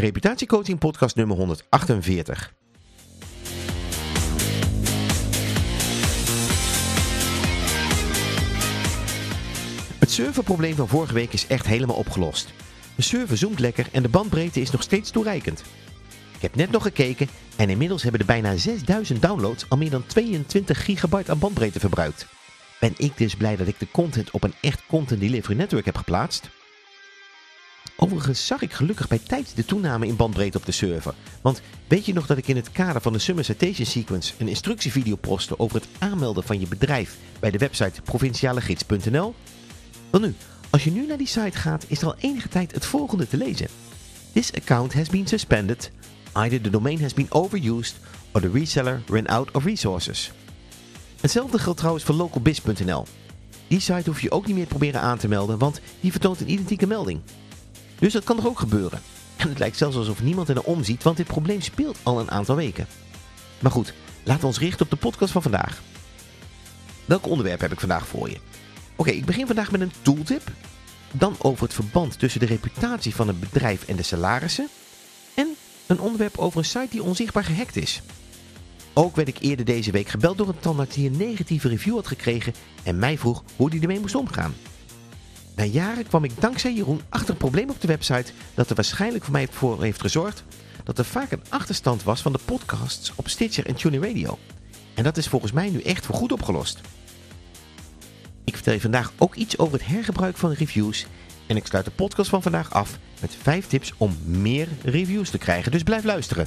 Reputatiecoaching podcast nummer 148. Het serverprobleem van vorige week is echt helemaal opgelost. De server zoomt lekker en de bandbreedte is nog steeds toereikend. Ik heb net nog gekeken en inmiddels hebben de bijna 6000 downloads al meer dan 22 gigabyte aan bandbreedte verbruikt. Ben ik dus blij dat ik de content op een echt content delivery network heb geplaatst. Overigens zag ik gelukkig bij tijd de toename in bandbreedte op de server. Want weet je nog dat ik in het kader van de Summer Citation Sequence een instructievideo postte over het aanmelden van je bedrijf bij de website provincialegids.nl? Wel nu, als je nu naar die site gaat is er al enige tijd het volgende te lezen. This account has been suspended. Either the domain has been overused or the reseller ran out of resources. Hetzelfde geldt trouwens voor localbiz.nl. Die site hoef je ook niet meer proberen aan te melden, want die vertoont een identieke melding. Dus dat kan toch ook gebeuren. En het lijkt zelfs alsof niemand er naar omziet, want dit probleem speelt al een aantal weken. Maar goed, laten we ons richten op de podcast van vandaag. Welk onderwerp heb ik vandaag voor je? Oké, ik begin vandaag met een tooltip. Dan over het verband tussen de reputatie van een bedrijf en de salarissen. En een onderwerp over een site die onzichtbaar gehackt is. Ook werd ik eerder deze week gebeld door een tandarts die een negatieve review had gekregen en mij vroeg hoe hij ermee moest omgaan. Na jaren kwam ik dankzij Jeroen achter een probleem op de website dat er waarschijnlijk voor mij voor heeft gezorgd dat er vaak een achterstand was van de podcasts op Stitcher en TuneIn Radio. En dat is volgens mij nu echt voorgoed opgelost. Ik vertel je vandaag ook iets over het hergebruik van reviews en ik sluit de podcast van vandaag af met 5 tips om meer reviews te krijgen, dus blijf luisteren.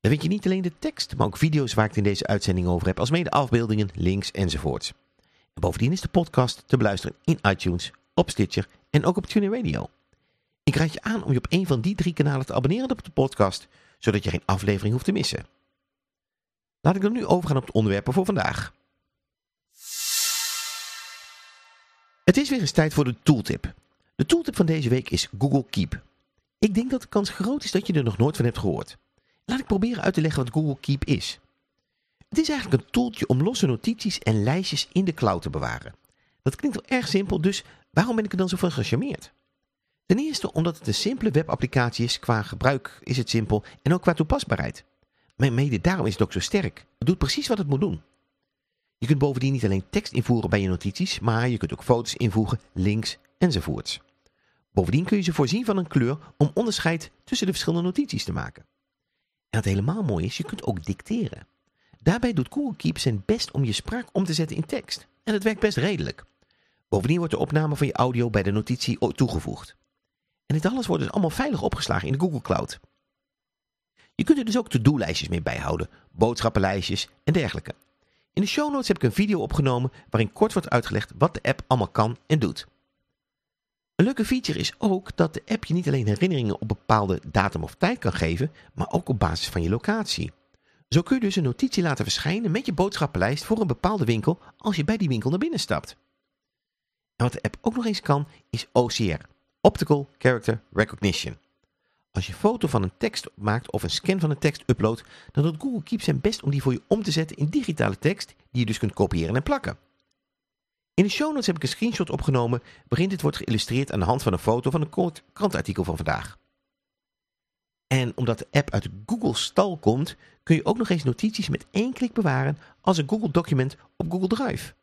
Daar vind je niet alleen de tekst, maar ook video's waar ik het in deze uitzending over heb, als mede afbeeldingen, links enzovoorts. En bovendien is de podcast te beluisteren in iTunes, op Stitcher en ook op TuneIn Radio. Ik raad je aan om je op een van die drie kanalen te abonneren op de podcast, zodat je geen aflevering hoeft te missen. Laat ik dan nu overgaan op de onderwerpen voor vandaag. Het is weer eens tijd voor de tooltip. De tooltip van deze week is Google Keep. Ik denk dat de kans groot is dat je er nog nooit van hebt gehoord. Laat ik proberen uit te leggen wat Google Keep is. Het is eigenlijk een toeltje om losse notities en lijstjes in de cloud te bewaren. Dat klinkt wel erg simpel, dus waarom ben ik er dan zo van gecharmeerd? Ten eerste omdat het een simpele webapplicatie is, qua gebruik is het simpel en ook qua toepasbaarheid. Maar mede daarom is het ook zo sterk. Het doet precies wat het moet doen. Je kunt bovendien niet alleen tekst invoeren bij je notities, maar je kunt ook foto's invoegen, links enzovoorts. Bovendien kun je ze voorzien van een kleur om onderscheid tussen de verschillende notities te maken. En wat helemaal mooi is, je kunt ook dicteren. Daarbij doet Google Keep zijn best om je spraak om te zetten in tekst. En het werkt best redelijk. Bovendien wordt de opname van je audio bij de notitie toegevoegd. En dit alles wordt dus allemaal veilig opgeslagen in de Google Cloud. Je kunt er dus ook to-do-lijstjes mee bijhouden, boodschappenlijstjes en dergelijke. In de show notes heb ik een video opgenomen waarin kort wordt uitgelegd wat de app allemaal kan en doet. Een leuke feature is ook dat de app je niet alleen herinneringen op bepaalde datum of tijd kan geven, maar ook op basis van je locatie. Zo kun je dus een notitie laten verschijnen met je boodschappenlijst voor een bepaalde winkel als je bij die winkel naar binnen stapt. En wat de app ook nog eens kan, is OCR, Optical Character Recognition. Als je foto van een tekst maakt of een scan van een tekst uploadt, dan doet Google Keep zijn best om die voor je om te zetten in digitale tekst die je dus kunt kopiëren en plakken. In de show notes heb ik een screenshot opgenomen waarin dit wordt geïllustreerd aan de hand van een foto van een kort krantartikel van vandaag. En omdat de app uit Google stal komt, kun je ook nog eens notities met één klik bewaren als een Google document op Google Drive.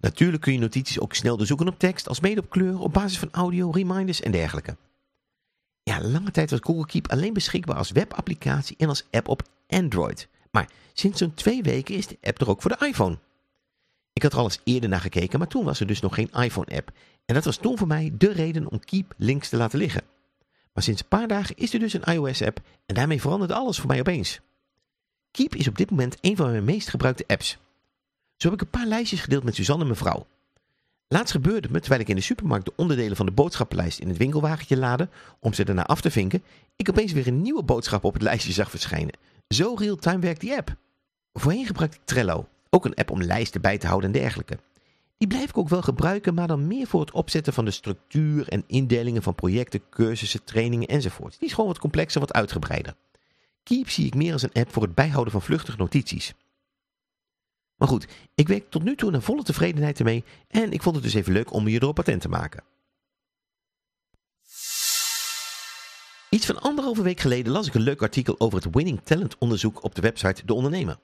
Natuurlijk kun je notities ook snel doorzoeken op tekst, als mede op kleur, op basis van audio, reminders en dergelijke. Ja, lange tijd was Google Keep alleen beschikbaar als webapplicatie en als app op Android. Maar sinds zo'n twee weken is de app er ook voor de iPhone. Ik had er al eens eerder naar gekeken, maar toen was er dus nog geen iPhone-app. En dat was toen voor mij de reden om Keep links te laten liggen. Maar sinds een paar dagen is er dus een iOS-app en daarmee verandert alles voor mij opeens. Keep is op dit moment een van mijn meest gebruikte apps. Zo heb ik een paar lijstjes gedeeld met Suzanne en mevrouw. Laatst gebeurde het me terwijl ik in de supermarkt de onderdelen van de boodschappenlijst in het winkelwagentje laadde om ze daarna af te vinken, ik opeens weer een nieuwe boodschap op het lijstje zag verschijnen. Zo real-time werkt die app. Voorheen gebruikte ik Trello, ook een app om lijsten bij te houden en dergelijke. Die blijf ik ook wel gebruiken, maar dan meer voor het opzetten van de structuur en indelingen van projecten, cursussen, trainingen enzovoort. Die is gewoon wat complexer, wat uitgebreider. Keep zie ik meer als een app voor het bijhouden van vluchtige notities. Maar goed, ik werk tot nu toe naar volle tevredenheid ermee en ik vond het dus even leuk om je erop patent te maken. Iets van anderhalve week geleden las ik een leuk artikel over het Winning Talent onderzoek op de website De Ondernemer.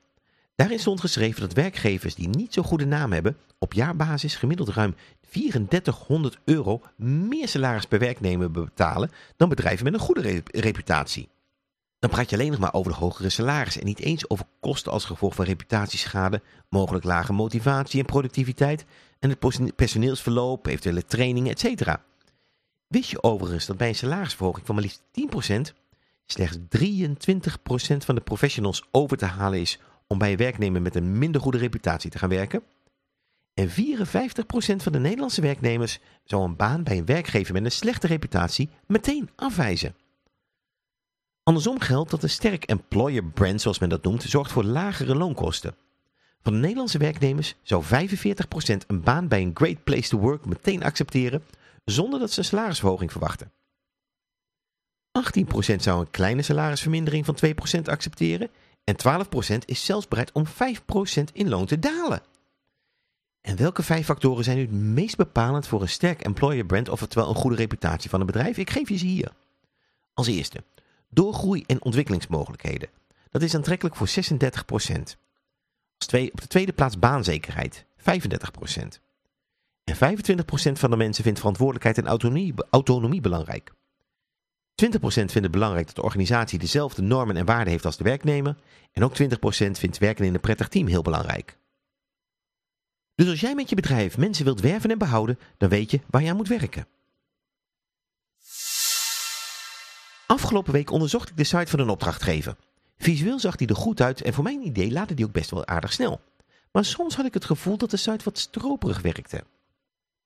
Daarin stond geschreven dat werkgevers die niet zo goede naam hebben, op jaarbasis gemiddeld ruim 3400 euro meer salaris per werknemer betalen dan bedrijven met een goede reputatie. Dan praat je alleen nog maar over de hogere salaris en niet eens over kosten als gevolg van reputatieschade, mogelijk lage motivatie en productiviteit en het personeelsverloop, eventuele trainingen, etc. Wist je overigens dat bij een salarisverhoging van maar liefst 10% slechts 23% van de professionals over te halen is om bij een werknemer met een minder goede reputatie te gaan werken? En 54% van de Nederlandse werknemers zou een baan bij een werkgever met een slechte reputatie meteen afwijzen. Andersom geldt dat een sterk employer brand, zoals men dat noemt, zorgt voor lagere loonkosten. Van de Nederlandse werknemers zou 45% een baan bij een Great Place to Work meteen accepteren, zonder dat ze een salarisverhoging verwachten. 18% zou een kleine salarisvermindering van 2% accepteren en 12% is zelfs bereid om 5% in loon te dalen. En welke vijf factoren zijn nu het meest bepalend voor een sterk employer brand, oftewel een goede reputatie van een bedrijf? Ik geef je ze hier. Als eerste, doorgroei en ontwikkelingsmogelijkheden. Dat is aantrekkelijk voor 36%. Als twee, op de tweede plaats baanzekerheid, 35%. En 25% van de mensen vindt verantwoordelijkheid en autonomie, autonomie belangrijk. 20% vindt het belangrijk dat de organisatie dezelfde normen en waarden heeft als de werknemer. En ook 20% vindt werken in een prettig team heel belangrijk. Dus als jij met je bedrijf mensen wilt werven en behouden, dan weet je waar je aan moet werken. Afgelopen week onderzocht ik de site van een opdrachtgever. Visueel zag die er goed uit en voor mijn idee laadde die ook best wel aardig snel. Maar soms had ik het gevoel dat de site wat stroperig werkte.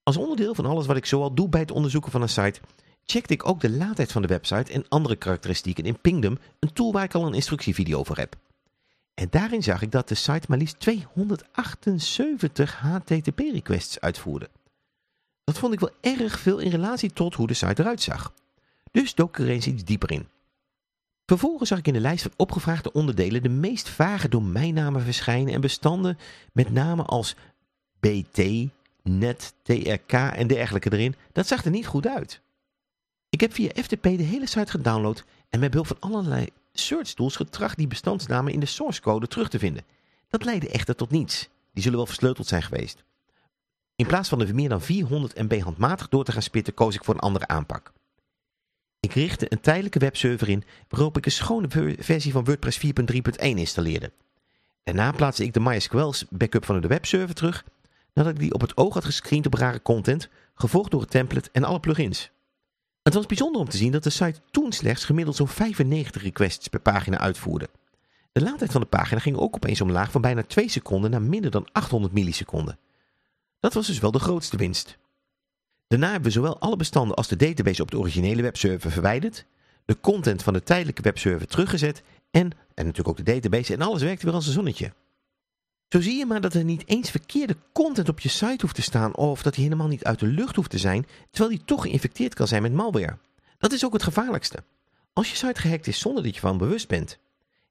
Als onderdeel van alles wat ik zoal doe bij het onderzoeken van een site, checkte ik ook de laadtijd van de website en andere karakteristieken in Pingdom, een tool waar ik al een instructievideo over heb. En daarin zag ik dat de site maar liefst 278 HTTP-requests uitvoerde. Dat vond ik wel erg veel in relatie tot hoe de site eruit zag. Dus dook er eens iets dieper in. Vervolgens zag ik in de lijst van opgevraagde onderdelen de meest vage domeinnamen verschijnen en bestanden met namen als BT, NET, TRK en dergelijke erin. Dat zag er niet goed uit. Ik heb via FTP de hele site gedownload en met behulp van allerlei search tools getracht die bestandsnamen in de source code terug te vinden. Dat leidde echter tot niets. Die zullen wel versleuteld zijn geweest. In plaats van de meer dan 400 MB handmatig door te gaan spitten, koos ik voor een andere aanpak. Ik richtte een tijdelijke webserver in waarop ik een schone versie van WordPress 4.3.1 installeerde. Daarna plaatste ik de MySQL backup van de webserver terug nadat ik die op het oog had gescreend op rare content, gevolgd door het template en alle plugins. Het was bijzonder om te zien dat de site toen slechts gemiddeld zo'n 95 requests per pagina uitvoerde. De laadtijd van de pagina ging ook opeens omlaag van bijna 2 seconden naar minder dan 800 milliseconden. Dat was dus wel de grootste winst. Daarna hebben we zowel alle bestanden als de database op de originele webserver verwijderd, de content van de tijdelijke webserver teruggezet en, en natuurlijk ook de database en alles werkte weer als een zonnetje. Zo zie je maar dat er niet eens verkeerde content op je site hoeft te staan of dat die helemaal niet uit de lucht hoeft te zijn, terwijl die toch geïnfecteerd kan zijn met malware. Dat is ook het gevaarlijkste. Als je site gehackt is zonder dat je van bewust bent.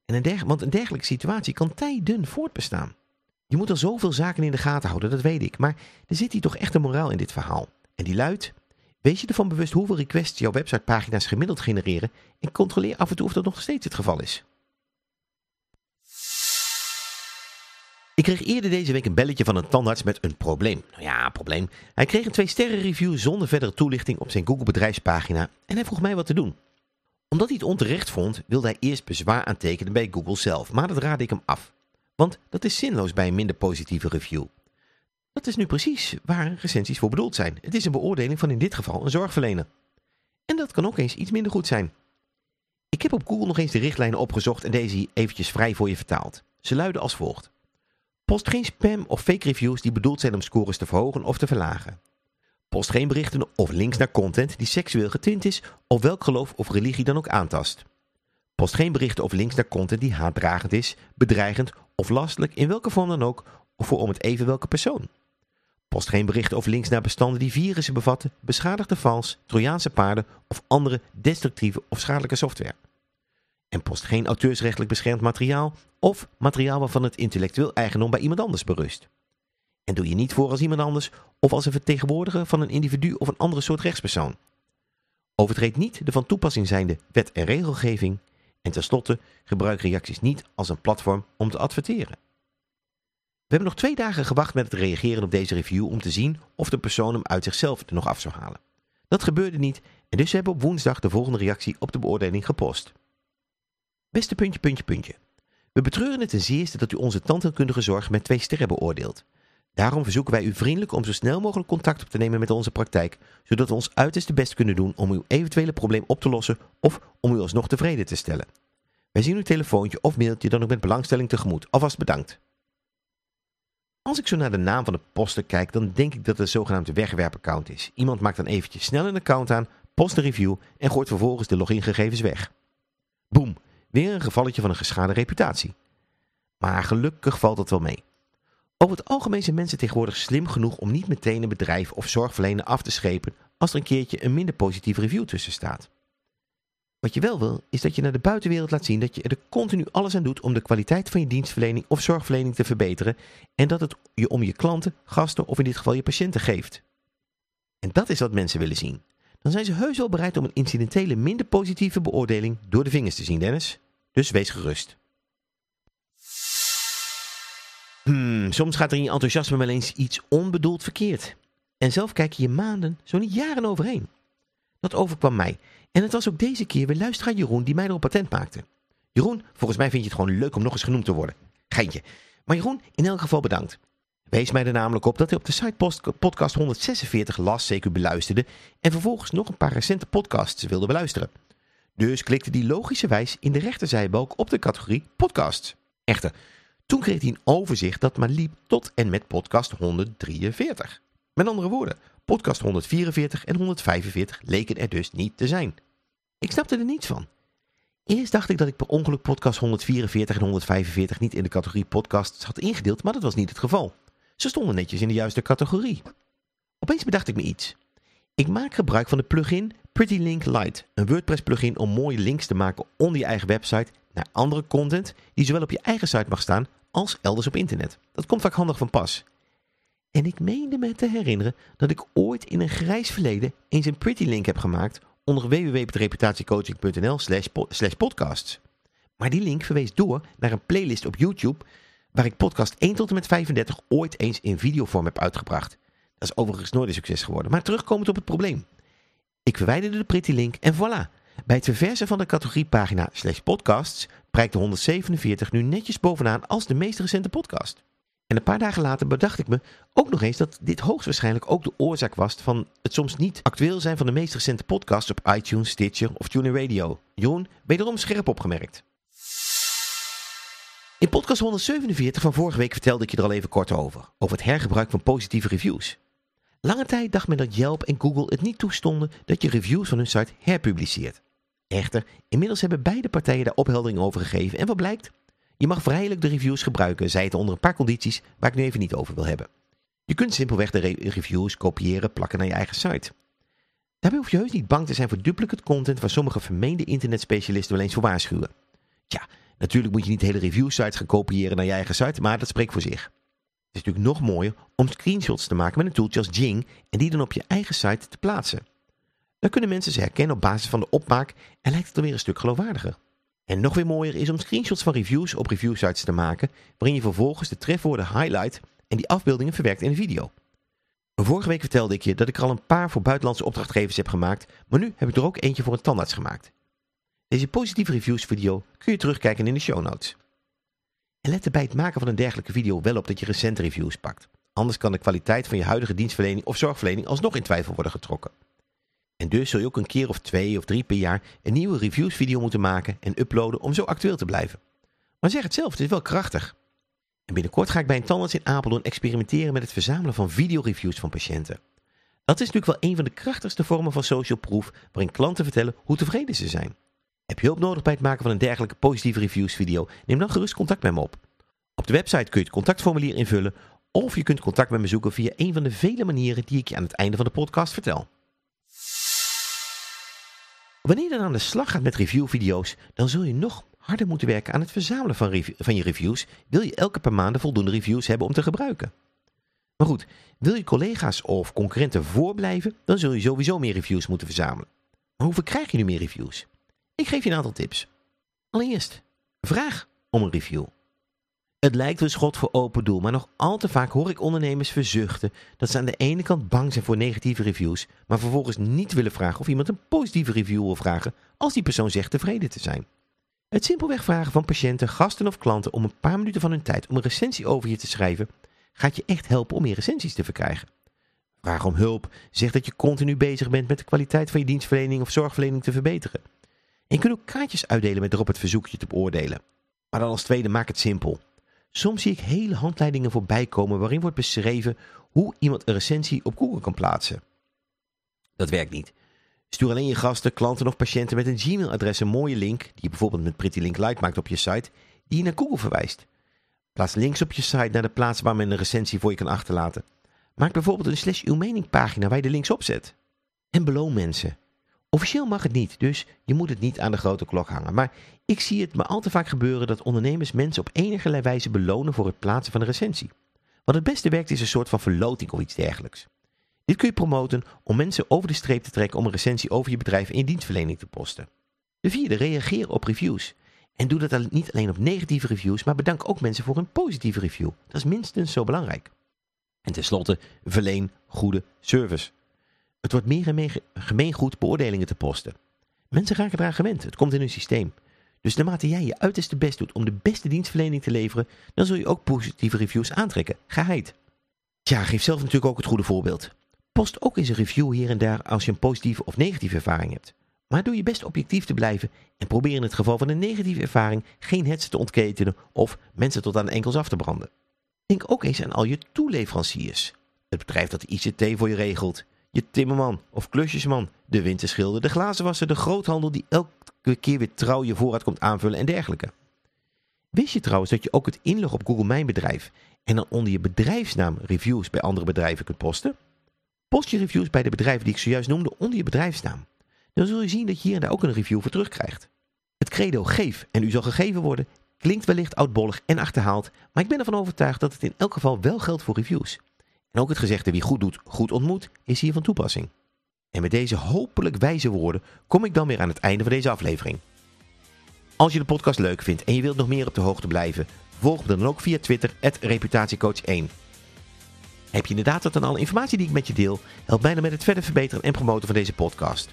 En een want een dergelijke situatie kan tijden voortbestaan. Je moet er zoveel zaken in de gaten houden, dat weet ik, maar er zit hier toch echt een moraal in dit verhaal. En die luidt, wees je ervan bewust hoeveel requests jouw websitepagina's gemiddeld genereren en controleer af en toe of dat nog steeds het geval is. Ik kreeg eerder deze week een belletje van een tandarts met een probleem. Nou ja, probleem. Hij kreeg een 2 sterren review zonder verdere toelichting op zijn Google bedrijfspagina en hij vroeg mij wat te doen. Omdat hij het onterecht vond, wilde hij eerst bezwaar aantekenen bij Google zelf, maar dat raadde ik hem af. Want dat is zinloos bij een minder positieve review. Dat is nu precies waar recensies voor bedoeld zijn. Het is een beoordeling van in dit geval een zorgverlener. En dat kan ook eens iets minder goed zijn. Ik heb op Google nog eens de richtlijnen opgezocht en deze eventjes vrij voor je vertaald. Ze luiden als volgt. Post geen spam of fake reviews die bedoeld zijn om scores te verhogen of te verlagen. Post geen berichten of links naar content die seksueel getint is of welk geloof of religie dan ook aantast. Post geen berichten of links naar content die haatdragend is, bedreigend of lastelijk in welke vorm dan ook of voor om het even welke persoon. Post geen berichten of links naar bestanden die virussen bevatten, beschadigde vals, Trojaanse paarden of andere destructieve of schadelijke software. En post geen auteursrechtelijk beschermd materiaal of materiaal waarvan het intellectueel eigendom bij iemand anders berust. En doe je niet voor als iemand anders of als een vertegenwoordiger van een individu of een andere soort rechtspersoon. Overtreed niet de van toepassing zijnde wet en regelgeving en tenslotte gebruik reacties niet als een platform om te adverteren. We hebben nog twee dagen gewacht met het reageren op deze review om te zien of de persoon hem uit zichzelf er nog af zou halen. Dat gebeurde niet en dus hebben we op woensdag de volgende reactie op de beoordeling gepost. Beste puntje, puntje, puntje. We betreuren het ten zeerste dat u onze tandheelkundige zorg met twee sterren beoordeelt. Daarom verzoeken wij u vriendelijk om zo snel mogelijk contact op te nemen met onze praktijk, zodat we ons uiterste best kunnen doen om uw eventuele probleem op te lossen of om u alsnog tevreden te stellen. Wij zien uw telefoontje of mailtje dan ook met belangstelling tegemoet. Alvast bedankt. Als ik zo naar de naam van de poster kijk, dan denk ik dat het een zogenaamde wegwerpaccount is. Iemand maakt dan eventjes snel een account aan, post een review en gooit vervolgens de logingegevens weg. Boom, weer een gevalletje van een geschade reputatie. Maar gelukkig valt het wel mee. Over het algemeen zijn mensen tegenwoordig slim genoeg om niet meteen een bedrijf of zorgverlener af te schepen als er een keertje een minder positieve review tussen staat. Wat je wel wil, is dat je naar de buitenwereld laat zien dat je er continu alles aan doet om de kwaliteit van je dienstverlening of zorgverlening te verbeteren en dat het je om je klanten, gasten of in dit geval je patiënten geeft. En dat is wat mensen willen zien. Dan zijn ze heus wel bereid om een incidentele minder positieve beoordeling door de vingers te zien, Dennis. Dus wees gerust. Hmm, soms gaat er in je enthousiasme wel eens iets onbedoeld verkeerd. En zelf kijk je maanden, zo niet jaren overheen. Dat overkwam mij. En het was ook deze keer weer luisteraar Jeroen die mij erop patent maakte. Jeroen, volgens mij vind je het gewoon leuk om nog eens genoemd te worden. Geintje. Maar Jeroen, in elk geval bedankt. Wees mij er namelijk op dat hij op de site podcast 146 las, zeker beluisterde en vervolgens nog een paar recente podcasts wilde beluisteren. Dus klikte hij logischerwijs in de rechterzijbalk op de categorie podcasts. Echter, toen kreeg hij een overzicht dat maar liep tot en met podcast 143. Met andere woorden, podcast 144 en 145 leken er dus niet te zijn. Ik snapte er niets van. Eerst dacht ik dat ik per ongeluk podcast 144 en 145 niet in de categorie podcasts had ingedeeld, maar dat was niet het geval. Ze stonden netjes in de juiste categorie. Opeens bedacht ik me iets. Ik maak gebruik van de plugin Pretty Link Lite, een WordPress plugin om mooie links te maken onder je eigen website naar andere content die zowel op je eigen site mag staan als elders op internet. Dat komt vaak handig van pas. En ik meende me te herinneren dat ik ooit in een grijs verleden eens een Pretty Link heb gemaakt onder www.reputatiecoaching.nl slash podcasts. Maar die link verwees door naar een playlist op YouTube waar ik podcast 1 tot en met 35 ooit eens in videovorm heb uitgebracht. Is overigens nooit een succes geworden, maar terugkomend op het probleem. Ik verwijderde de Pretty Link en voilà. Bij het verversen van de categoriepagina slash podcasts prijkt de 147 nu netjes bovenaan als de meest recente podcast. En een paar dagen later bedacht ik me ook nog eens dat dit hoogstwaarschijnlijk ook de oorzaak was van het soms niet actueel zijn van de meest recente podcasts op iTunes, Stitcher of TuneIn Radio. Jeroen, wederom scherp opgemerkt. In podcast 147 van vorige week vertelde ik je er al even kort over, over het hergebruik van positieve reviews. Lange tijd dacht men dat Yelp en Google het niet toestonden dat je reviews van hun site herpubliceert. Echter, inmiddels hebben beide partijen daar opheldering over gegeven en wat blijkt? Je mag vrijelijk de reviews gebruiken, zij het onder een paar condities waar ik nu even niet over wil hebben. Je kunt simpelweg de reviews kopiëren, plakken naar je eigen site. Daarbij hoef je heus niet bang te zijn voor duplicate content waar sommige vermeende internetspecialisten wel eens voor waarschuwen. Tja, natuurlijk moet je niet hele review sites gaan kopiëren naar je eigen site, maar dat spreekt voor zich. Het is natuurlijk nog mooier om screenshots te maken met een tooltje als Jing en die dan op je eigen site te plaatsen. Dan kunnen mensen ze herkennen op basis van de opmaak en lijkt het dan weer een stuk geloofwaardiger. En nog weer mooier is om screenshots van reviews op reviewsites te maken, waarin je vervolgens de trefwoorden highlight en die afbeeldingen verwerkt in een video. Vorige week vertelde ik je dat ik er al een paar voor buitenlandse opdrachtgevers heb gemaakt, maar nu heb ik er ook eentje voor een tandarts gemaakt. Deze positieve reviews video kun je terugkijken in de show notes. En let er bij het maken van een dergelijke video wel op dat je recente reviews pakt. Anders kan de kwaliteit van je huidige dienstverlening of zorgverlening alsnog in twijfel worden getrokken. En dus zul je ook een keer of twee of drie per jaar een nieuwe reviewsvideo moeten maken en uploaden om zo actueel te blijven. Maar zeg het zelf, het is wel krachtig. En binnenkort ga ik bij een tandarts in Apeldoorn experimenteren met het verzamelen van videoreviews van patiënten. Dat is natuurlijk wel een van de krachtigste vormen van social proof waarin klanten vertellen hoe tevreden ze zijn. Heb je hulp nodig bij het maken van een dergelijke positieve reviews video? Neem dan gerust contact met me op. Op de website kun je het contactformulier invullen of je kunt contact met me zoeken via een van de vele manieren die ik je aan het einde van de podcast vertel. Wanneer je dan aan de slag gaat met reviewvideo's, dan zul je nog harder moeten werken aan het verzamelen van, van je reviews, wil je elke paar maanden voldoende reviews hebben om te gebruiken. Maar goed, wil je collega's of concurrenten voorblijven, dan zul je sowieso meer reviews moeten verzamelen. Maar hoe verkrijg je nu meer reviews? Ik geef je een aantal tips. Allereerst, vraag om een review. Het lijkt een schot voor open doel, maar nog al te vaak hoor ik ondernemers verzuchten dat ze aan de ene kant bang zijn voor negatieve reviews, maar vervolgens niet willen vragen of iemand een positieve review wil vragen als die persoon zegt tevreden te zijn. Het simpelweg vragen van patiënten, gasten of klanten om een paar minuten van hun tijd om een recensie over je te schrijven, gaat je echt helpen om meer recensies te verkrijgen. Vraag om hulp, zeg dat je continu bezig bent met de kwaliteit van je dienstverlening of zorgverlening te verbeteren. En je kunt ook kaartjes uitdelen met erop het verzoekje te beoordelen. Maar dan als tweede, maak het simpel. Soms zie ik hele handleidingen voorbij komen waarin wordt beschreven hoe iemand een recensie op Google kan plaatsen. Dat werkt niet. Stuur alleen je gasten, klanten of patiënten met een Gmail-adres een mooie link, die je bijvoorbeeld met Pretty Link Light maakt op je site, die je naar Google verwijst. Plaats links op je site naar de plaats waar men een recensie voor je kan achterlaten. Maak bijvoorbeeld een slash uw mening pagina waar je de links op zet. En beloon mensen. Officieel mag het niet, dus je moet het niet aan de grote klok hangen. Maar ik zie het maar al te vaak gebeuren dat ondernemers mensen op enige wijze belonen voor het plaatsen van een recensie. Wat het beste werkt is een soort van verloting of iets dergelijks. Dit kun je promoten om mensen over de streep te trekken om een recensie over je bedrijf in dienstverlening te posten. De vierde, reageer op reviews. En doe dat niet alleen op negatieve reviews, maar bedank ook mensen voor een positieve review. Dat is minstens zo belangrijk. En tenslotte, verleen goede service. Het wordt meer en meer gemeengoed beoordelingen te posten. Mensen raken eraan gewend, het komt in hun systeem. Dus naarmate jij je uiterste best doet om de beste dienstverlening te leveren, dan zul je ook positieve reviews aantrekken. Geheid. Tja, geef zelf natuurlijk ook het goede voorbeeld. Post ook eens een review hier en daar als je een positieve of negatieve ervaring hebt. Maar doe je best objectief te blijven en probeer in het geval van een negatieve ervaring geen hetsen te ontketenen of mensen tot aan de enkels af te branden. Denk ook eens aan al je toeleveranciers. Het bedrijf dat de ICT voor je regelt, je timmerman of klusjesman, de winterschilder, de glazenwasser, de groothandel die elke keer weer trouw je voorraad komt aanvullen en dergelijke. Wist je trouwens dat je ook het inlog op Google Mijn Bedrijf en dan onder je bedrijfsnaam reviews bij andere bedrijven kunt posten? Post je reviews bij de bedrijven die ik zojuist noemde onder je bedrijfsnaam. Dan zul je zien dat je hier en daar ook een review voor terugkrijgt. Het credo geef en u zal gegeven worden klinkt wellicht oudbollig en achterhaald, maar ik ben ervan overtuigd dat het in elk geval wel geldt voor reviews. En ook het gezegde wie goed doet, goed ontmoet, is hier van toepassing. En met deze hopelijk wijze woorden kom ik dan weer aan het einde van deze aflevering. Als je de podcast leuk vindt en je wilt nog meer op de hoogte blijven, volg me dan ook via Twitter, reputatiecoach1. Heb je inderdaad wat aan alle informatie die ik met je deel, help mij dan met het verder verbeteren en promoten van deze podcast.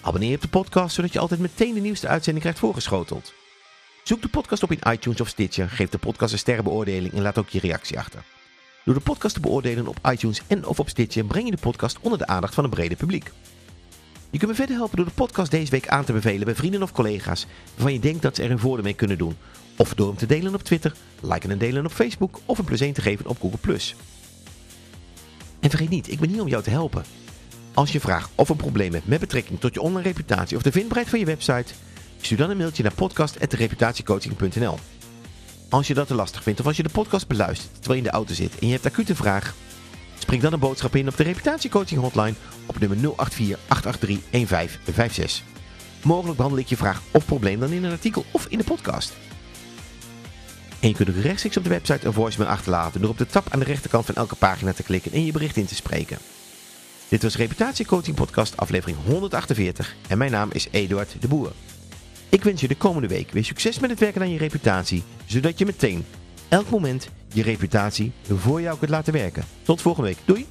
Abonneer je op de podcast, zodat je altijd meteen de nieuwste uitzending krijgt voorgeschoteld. Zoek de podcast op in iTunes of Stitcher, geef de podcast een sterrenbeoordeling en laat ook je reactie achter. Door de podcast te beoordelen op iTunes en of op Stitcher breng je de podcast onder de aandacht van een brede publiek. Je kunt me verder helpen door de podcast deze week aan te bevelen bij vrienden of collega's waarvan je denkt dat ze er een voordeel mee kunnen doen. Of door hem te delen op Twitter, liken en delen op Facebook of een plus 1 te geven op Google+. En vergeet niet, ik ben hier om jou te helpen. Als je vraagt of een probleem hebt met betrekking tot je online reputatie of de vindbaarheid van je website, stuur dan een mailtje naar podcast.reputatiecoaching.nl. Als je dat te lastig vindt of als je de podcast beluistert terwijl je in de auto zit en je hebt acute vraag, spring dan een boodschap in op de reputatiecoaching hotline op nummer 084 883 1556. Mogelijk behandel ik je vraag of probleem dan in een artikel of in de podcast. En je kunt ook rechtstreeks op de website een voicemail achterlaten door op de tab aan de rechterkant van elke pagina te klikken en je bericht in te spreken. Dit was Reputatiecoaching Podcast aflevering 148 en mijn naam is Eduard de Boer. Ik wens je de komende week weer succes met het werken aan je reputatie, zodat je meteen, elk moment, je reputatie voor jou kunt laten werken. Tot volgende week. Doei!